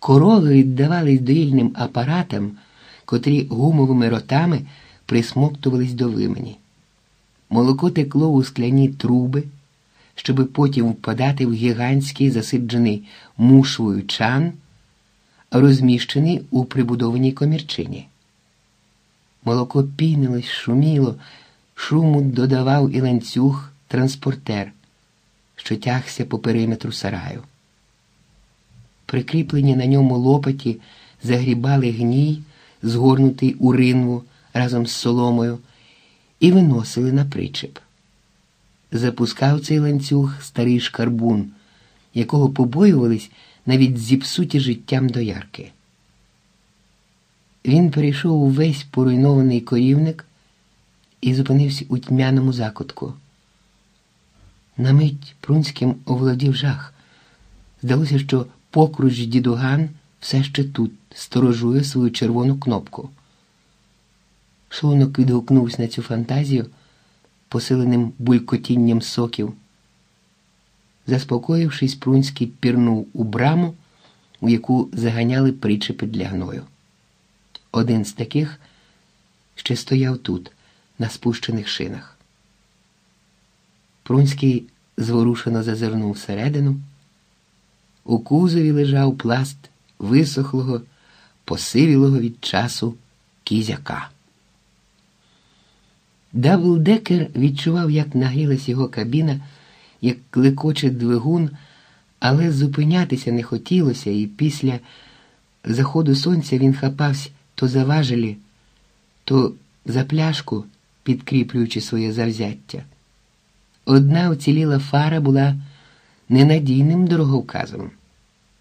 Корови віддавались доїльним апаратам, котрі гумовими ротами присмоктувались до вимені. Молоко текло у скляні труби, щоби потім впадати в гігантський засиджений мушвою чан, розміщений у прибудованій комірчині. Молоко пінилось, шуміло, шуму додавав і ланцюг транспортер, що тягся по периметру сараю. Прикріплені на ньому лопаті загрібали гній, згорнутий у ринву разом з соломою, і виносили на причеп. Запускав цей ланцюг старий шкарбун, якого побоювались навіть зіпсуті життям доярки. Він перейшов увесь поруйнований корівник і зупинився у тьмяному закутку. На мить Прунським оволодів жах. Здалося, що покруч дідуган все ще тут сторожує свою червону кнопку. Шлунок відгукнувся на цю фантазію, посиленим булькотінням соків. Заспокоївшись, Прунський пірнув у браму, у яку заганяли причепи для гною. Один з таких ще стояв тут, на спущених шинах. Прунський зворушено зазирнув всередину. У кузові лежав пласт висохлого, посивілого від часу кізяка. Даблдекер відчував, як нагрілась його кабіна, як клекоче двигун, але зупинятися не хотілося, і після заходу сонця він хапався то за важелі, то за пляшку, підкріплюючи своє завзяття. Одна оціліла фара була ненадійним дороговказом,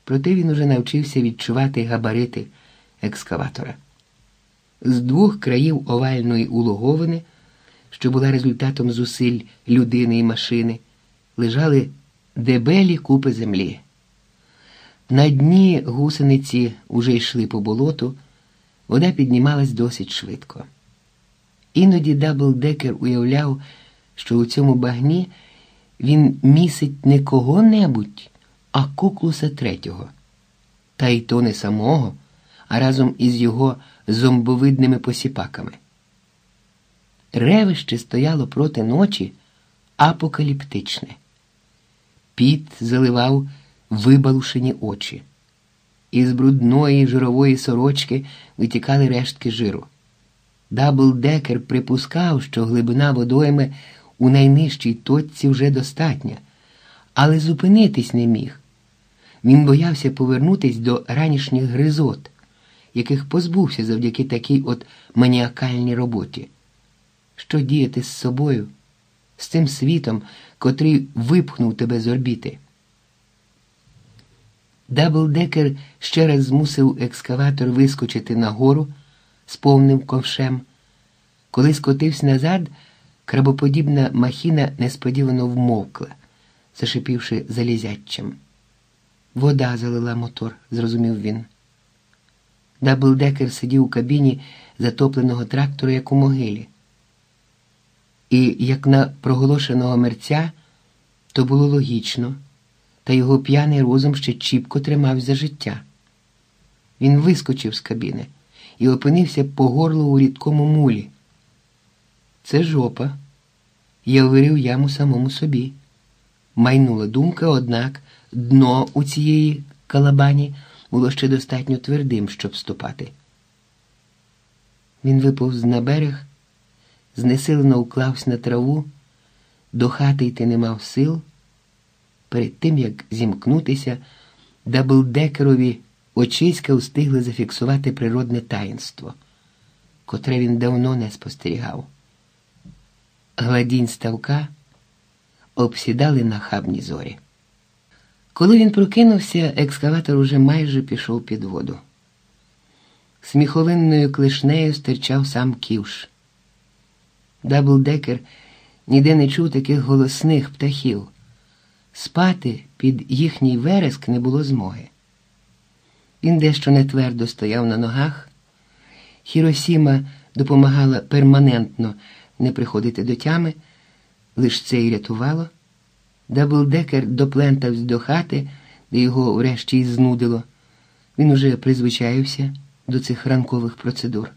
проте він уже навчився відчувати габарити екскаватора. З двох країв овальної улоговини, що була результатом зусиль людини і машини, лежали дебелі купи землі. На дні гусениці уже йшли по болоту, вода піднімалась досить швидко. Іноді Даблдекер уявляв, що у цьому багні він місить не кого-небудь, а куклуса третього, та й то не самого, а разом із його зомбовидними посіпаками. Ревище стояло проти ночі апокаліптичне. Піт заливав вибалушені очі. Із брудної жирової сорочки витікали рештки жиру. Даблдекер припускав, що глибина водойми у найнижчій точці вже достатня, але зупинитись не міг. Він боявся повернутись до ранішніх гризот, яких позбувся завдяки такій от маніакальній роботі. Що діяти з собою, з цим світом, котрий випхнув тебе з орбіти? Даблдекер ще раз змусив екскаватор вискочити нагору з повним ковшем. Коли скотився назад, крабоподібна махіна несподівано вмовкла, зашипівши залізячим. Вода залила мотор, зрозумів він. Даблдекер сидів у кабіні затопленого трактора, як у могилі. І як на проголошеного мерця, то було логічно, та його п'яний розум ще чіпко тримав за життя. Він вискочив з кабіни і опинився по горлу у рідкому мулі. Це жопа. Я вирив яму самому собі. Майнула думка, однак дно у цієї калабані було ще достатньо твердим, щоб ступати. Він виповз на берег, знесилено уклався на траву, до хати йти не мав сил. Перед тим, як зімкнутися, даблдекерові очиська встигли зафіксувати природне таїнство, котре він давно не спостерігав. Гладінь ставка обсідали нахабні зорі. Коли він прокинувся, екскаватор уже майже пішов під воду. Сміховинною клишнею стирчав сам ківш. Даблдекер ніде не чув таких голосних птахів. Спати під їхній вереск не було змоги. Він дещо нетвердо стояв на ногах. Хіросіма допомагала перманентно не приходити до тями, лиш це й рятувало. Даблдекер доплентався до хати, де його врешті й знудило. Він уже призвичаївся до цих ранкових процедур.